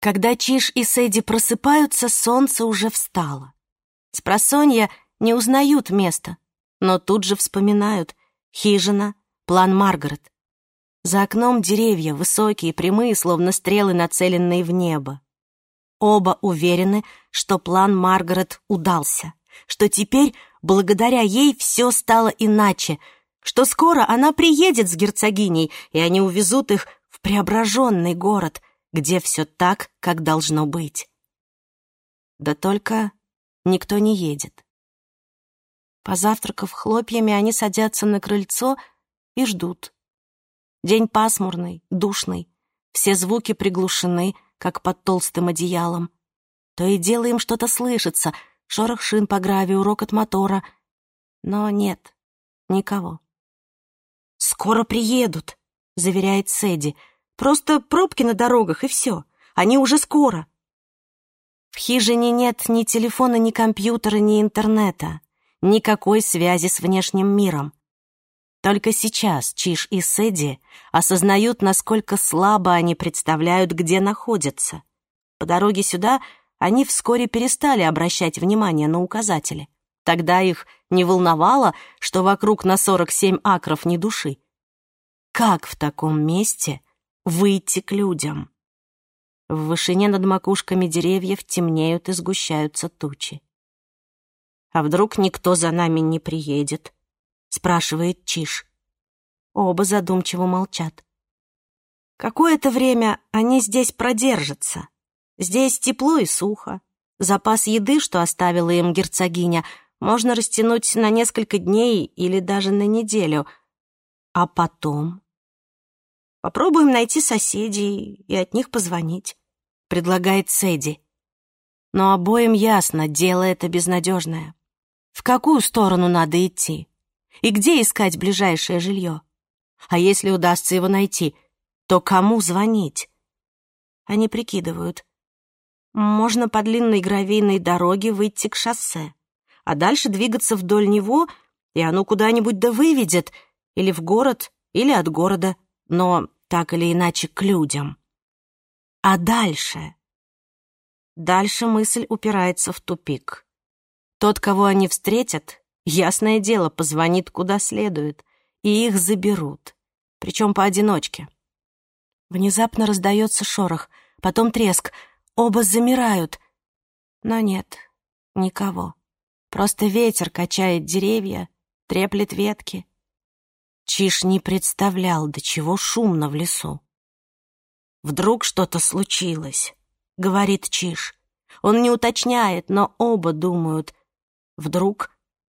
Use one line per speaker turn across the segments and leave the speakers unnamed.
Когда Чиш и Сэдди просыпаются, солнце уже встало. Спросонья не узнают место, но тут же вспоминают хижина, план Маргарет. За окном деревья, высокие, прямые, словно стрелы, нацеленные в небо. Оба уверены, что план Маргарет удался, что теперь, благодаря ей, все стало иначе, что скоро она приедет с герцогиней, и они увезут их в преображенный город — где все так, как должно быть. Да только никто не едет. Позавтракав хлопьями, они садятся на крыльцо и ждут. День пасмурный, душный, все звуки приглушены, как под толстым одеялом. То и дело им что-то слышится, шорох шин по гравию, рокот мотора. Но нет, никого. «Скоро приедут», — заверяет Сэдди, — Просто пробки на дорогах, и все. Они уже скоро. В хижине нет ни телефона, ни компьютера, ни интернета. Никакой связи с внешним миром. Только сейчас Чиш и Сэдди осознают, насколько слабо они представляют, где находятся. По дороге сюда они вскоре перестали обращать внимание на указатели. Тогда их не волновало, что вокруг на 47 акров ни души. Как в таком месте выйти к людям. В вышине над макушками деревьев темнеют и сгущаются тучи. «А вдруг никто за нами не приедет?» — спрашивает Чиш. Оба задумчиво молчат. Какое-то время они здесь продержатся. Здесь тепло и сухо. Запас еды, что оставила им герцогиня, можно растянуть на несколько дней или даже на неделю. А потом Попробуем найти соседей и от них позвонить», — предлагает Сэдди. Но обоим ясно, дело это безнадежное. В какую сторону надо идти? И где искать ближайшее жилье? А если удастся его найти, то кому звонить? Они прикидывают. Можно по длинной гравийной дороге выйти к шоссе, а дальше двигаться вдоль него, и оно куда-нибудь да выведет, или в город, или от города. Но так или иначе к людям. А дальше? Дальше мысль упирается в тупик. Тот, кого они встретят, ясное дело, позвонит куда следует, и их заберут, причем поодиночке. Внезапно раздается шорох, потом треск, оба замирают. Но нет, никого. Просто ветер качает деревья, треплет ветки, Чиж не представлял, до чего шумно в лесу. «Вдруг что-то случилось», — говорит Чиж. Он не уточняет, но оба думают. «Вдруг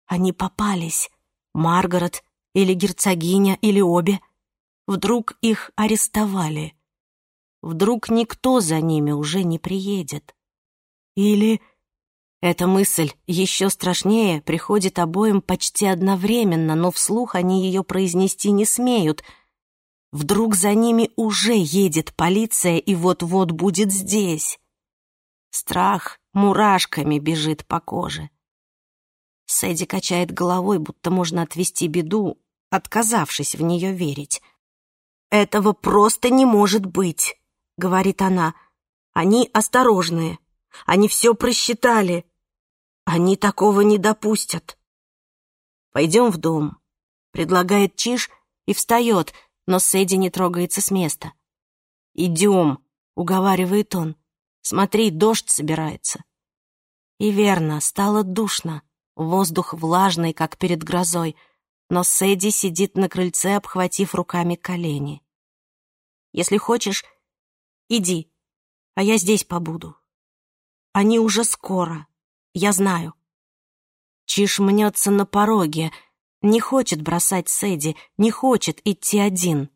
они попались, Маргарет или герцогиня или обе. Вдруг их арестовали. Вдруг никто за ними уже не приедет. Или эта мысль еще страшнее приходит обоим почти одновременно, но вслух они ее произнести не смеют. Вдруг за ними уже едет полиция и вот-вот будет здесь. Страх мурашками бежит по коже. Сэдди качает головой, будто можно отвести беду, отказавшись в нее верить. «Этого просто не может быть», — говорит она. «Они осторожные. Они все просчитали. Они такого не допустят. Пойдем в дом, предлагает Чиш и встает, но Сэдди не трогается с места. Идем, уговаривает он. Смотри, дождь собирается. И верно, стало душно. Воздух влажный, как перед грозой, но Сэдди сидит на крыльце, обхватив руками колени. Если хочешь, иди, а я здесь побуду. Они уже скоро я знаю. Чиш мнется на пороге, не хочет бросать Сэдди, не хочет идти один.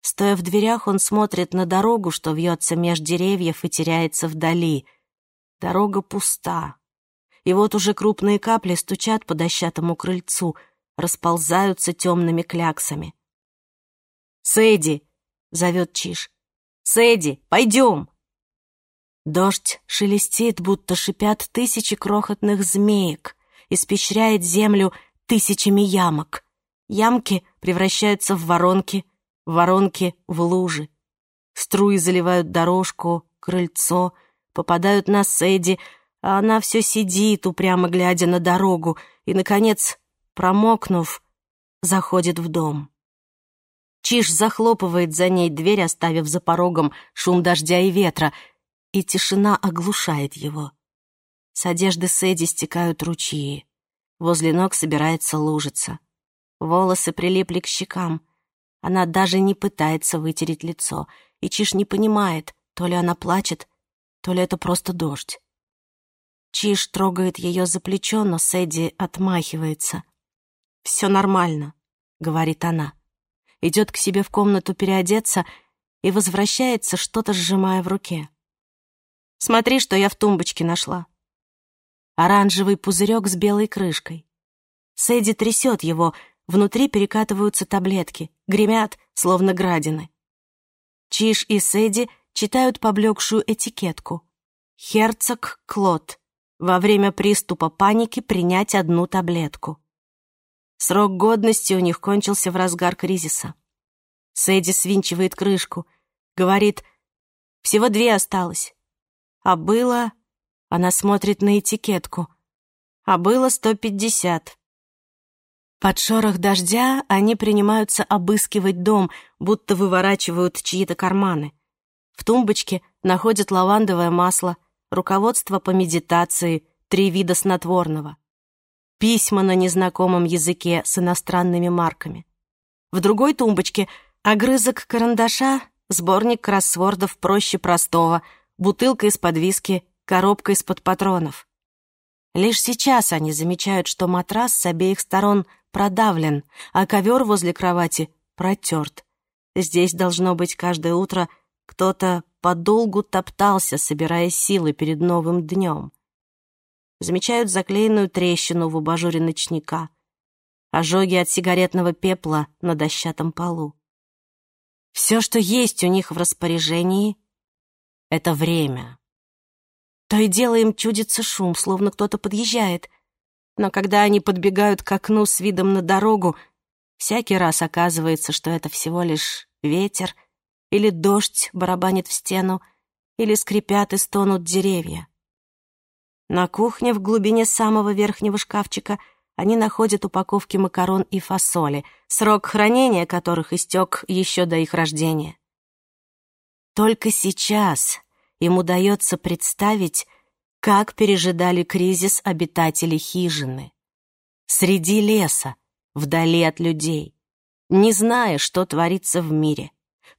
Стоя в дверях, он смотрит на дорогу, что вьется меж деревьев и теряется вдали. Дорога пуста. И вот уже крупные капли стучат по дощатому крыльцу, расползаются темными кляксами. «Сэдди!» — зовет Чиш. «Сэдди, пойдем!» Дождь шелестит, будто шипят тысячи крохотных змеек, испещряет землю тысячами ямок. Ямки превращаются в воронки, воронки — в лужи. Струи заливают дорожку, крыльцо, попадают на Сэдди, а она все сидит, упрямо глядя на дорогу, и, наконец, промокнув, заходит в дом. Чиж захлопывает за ней дверь, оставив за порогом шум дождя и ветра — и тишина оглушает его. С одежды Сэдди стекают ручьи. Возле ног собирается лужица. Волосы прилипли к щекам. Она даже не пытается вытереть лицо. И Чиш не понимает, то ли она плачет, то ли это просто дождь. Чиш трогает ее за плечо, но Сэдди отмахивается. «Все нормально», — говорит она. Идет к себе в комнату переодеться и возвращается, что-то сжимая в руке. Смотри, что я в тумбочке нашла. Оранжевый пузырек с белой крышкой. Сэдди трясет его, внутри перекатываются таблетки, гремят, словно градины. Чиш и Сэдди читают поблекшую этикетку. «Херцог Клод. Во время приступа паники принять одну таблетку». Срок годности у них кончился в разгар кризиса. Сэдди свинчивает крышку, говорит «Всего две осталось». А было... Она смотрит на этикетку. А было 150. Под шорох дождя они принимаются обыскивать дом, будто выворачивают чьи-то карманы. В тумбочке находят лавандовое масло, руководство по медитации, три вида снотворного. Письма на незнакомом языке с иностранными марками. В другой тумбочке огрызок карандаша, сборник кроссвордов проще простого — бутылка из-под виски, коробка из-под патронов. Лишь сейчас они замечают, что матрас с обеих сторон продавлен, а ковер возле кровати протерт. Здесь, должно быть, каждое утро кто-то подолгу топтался, собирая силы перед новым днем. Замечают заклеенную трещину в абажуре ночника, ожоги от сигаретного пепла на дощатом полу. Все, что есть у них в распоряжении, это время. То и дело им чудится шум, словно кто-то подъезжает. Но когда они подбегают к окну с видом на дорогу, всякий раз оказывается, что это всего лишь ветер или дождь барабанит в стену, или скрипят и стонут деревья. На кухне в глубине самого верхнего шкафчика они находят упаковки макарон и фасоли, срок хранения которых истек еще до их рождения. Только сейчас им удается представить, как пережидали кризис обитатели хижины. Среди леса, вдали от людей, не зная, что творится в мире,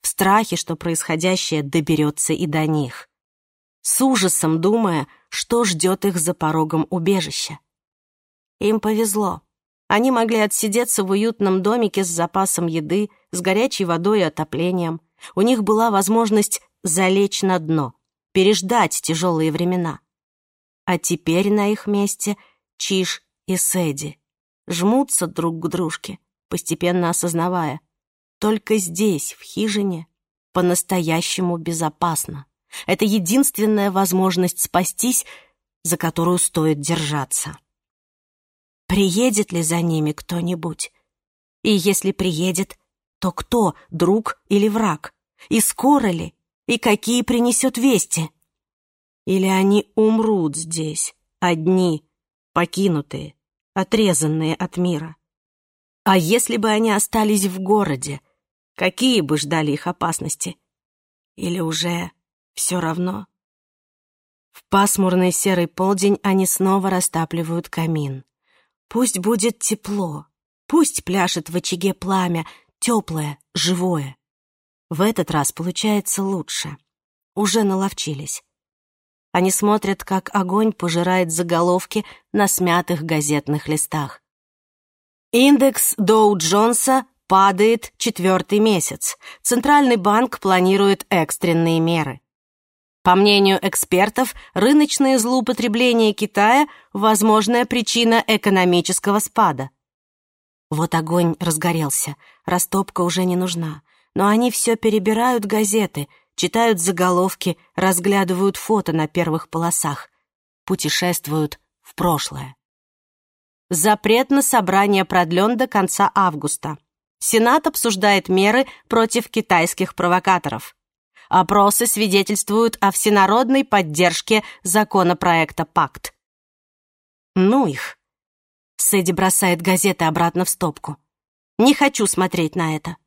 в страхе, что происходящее доберется и до них. С ужасом думая, что ждет их за порогом убежища. Им повезло. Они могли отсидеться в уютном домике с запасом еды, с горячей водой и отоплением — у них была возможность залечь на дно, переждать тяжелые времена. А теперь на их месте Чиш и Сэдди жмутся друг к дружке, постепенно осознавая, только здесь, в хижине, по-настоящему безопасно. Это единственная возможность спастись, за которую стоит держаться. Приедет ли за ними кто-нибудь? И если приедет, то кто, друг или враг, и скоро ли, и какие принесет вести. Или они умрут здесь, одни, покинутые, отрезанные от мира. А если бы они остались в городе, какие бы ждали их опасности? Или уже все равно? В пасмурный серый полдень они снова растапливают камин. Пусть будет тепло, пусть пляшет в очаге пламя, теплое, живое. В этот раз получается лучше. Уже наловчились. Они смотрят, как огонь пожирает заголовки на смятых газетных листах. Индекс Доу Джонса падает четвертый месяц. Центральный банк планирует экстренные меры. По мнению экспертов, рыночное злоупотребление Китая – возможная причина экономического спада. Вот огонь разгорелся, растопка уже не нужна. Но они все перебирают газеты, читают заголовки, разглядывают фото на первых полосах. Путешествуют в прошлое. Запрет на собрание продлен до конца августа. Сенат обсуждает меры против китайских провокаторов. Опросы свидетельствуют о всенародной поддержке законопроекта «Пакт». Ну их, Сэдди бросает газеты обратно в стопку. «Не хочу смотреть на это».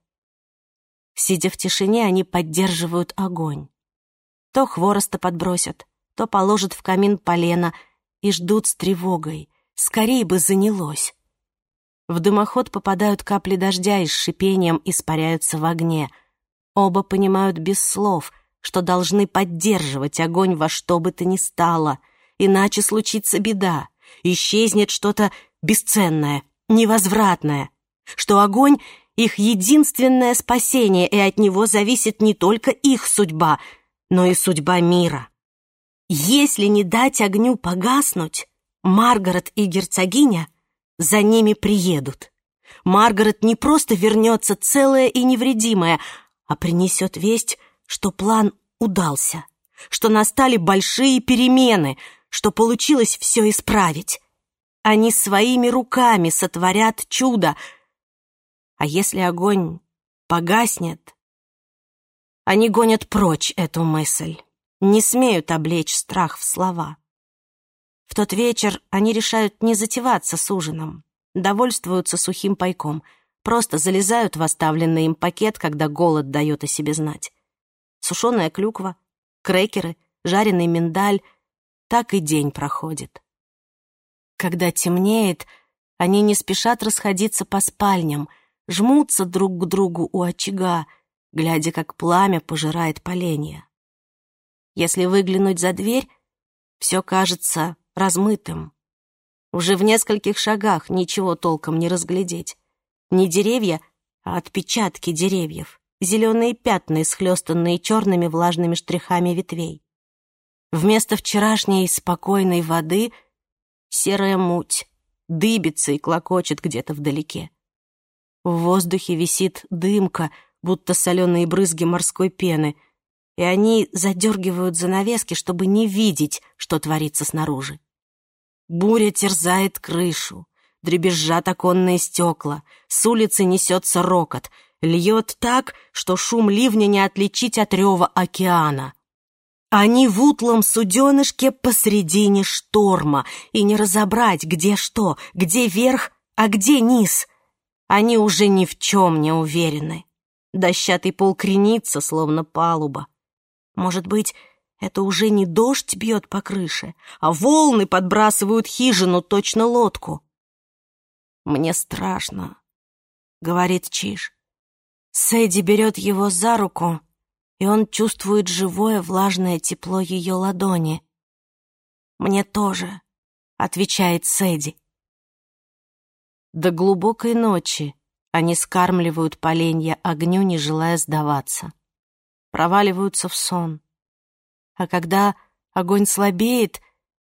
Сидя в тишине, они поддерживают огонь. То хвороста подбросят, то положат в камин полено и ждут с тревогой. Скорей бы занялось. В дымоход попадают капли дождя и с шипением испаряются в огне. Оба понимают без слов, что должны поддерживать огонь во что бы то ни стало, иначе случится беда, исчезнет что-то бесценное, невозвратное, что огонь — их единственное спасение, и от него зависит не только их судьба, но и судьба мира. Если не дать огню погаснуть, Маргарет и герцогиня за ними приедут. Маргарет не просто вернется целая и невредимая, а принесет весть, что план удался, что настали большие перемены, что получилось все исправить. Они своими руками сотворят чудо. А если огонь погаснет, они гонят прочь эту мысль, не смеют облечь страх в слова. В тот вечер они решают не затеваться с ужином, довольствуются сухим пайком, просто залезают в оставленный им пакет, когда голод дает о себе знать. Сушеная клюква, крекеры, жареный миндаль — так и день проходит. Когда темнеет, они не спешат расходиться по спальням, жмутся друг к другу у очага, глядя, как пламя пожирает поленья. Если выглянуть за дверь, все кажется размытым. Уже в нескольких шагах ничего толком не разглядеть. Не деревья, а отпечатки деревьев, зеленые пятна, схлестанные черными влажными штрихами ветвей. Вместо вчерашней спокойной воды — серая муть, дыбится и клокочет где-то вдалеке. В воздухе висит дымка, будто соленые брызги морской пены, и они задергивают занавески, чтобы не видеть, что творится снаружи. Буря терзает крышу, дребезжат оконные стекла, с улицы несется рокот, льет так, что шум ливня не отличить от рева океана. Они в утлом суденышке посредине шторма, и не разобрать, где что, где верх, а где низ. Они уже ни в чем не уверены. Дощатый пол кренится, словно палуба. Может быть, это уже не дождь бьет по крыше, а волны подбрасывают хижину, точно лодку. «Мне страшно», — говорит Чиж. Сэдди берет его за руку, и он чувствует живое влажное тепло ее ладони. «Мне тоже», — отвечает Сэдди. До глубокой ночи они скармливают поленья огню, не желая сдаваться. Проваливаются в сон. А когда огонь слабеет,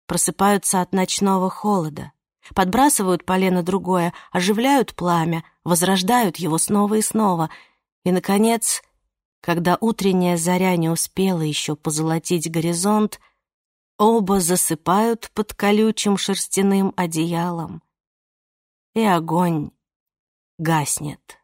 просыпаются от ночного холода. Подбрасывают полено другое, оживляют пламя, возрождают его снова и снова. И, наконец, когда утренняя заря не успела еще позолотить горизонт, оба засыпают под колючим шерстяным одеялом, и огонь гаснет.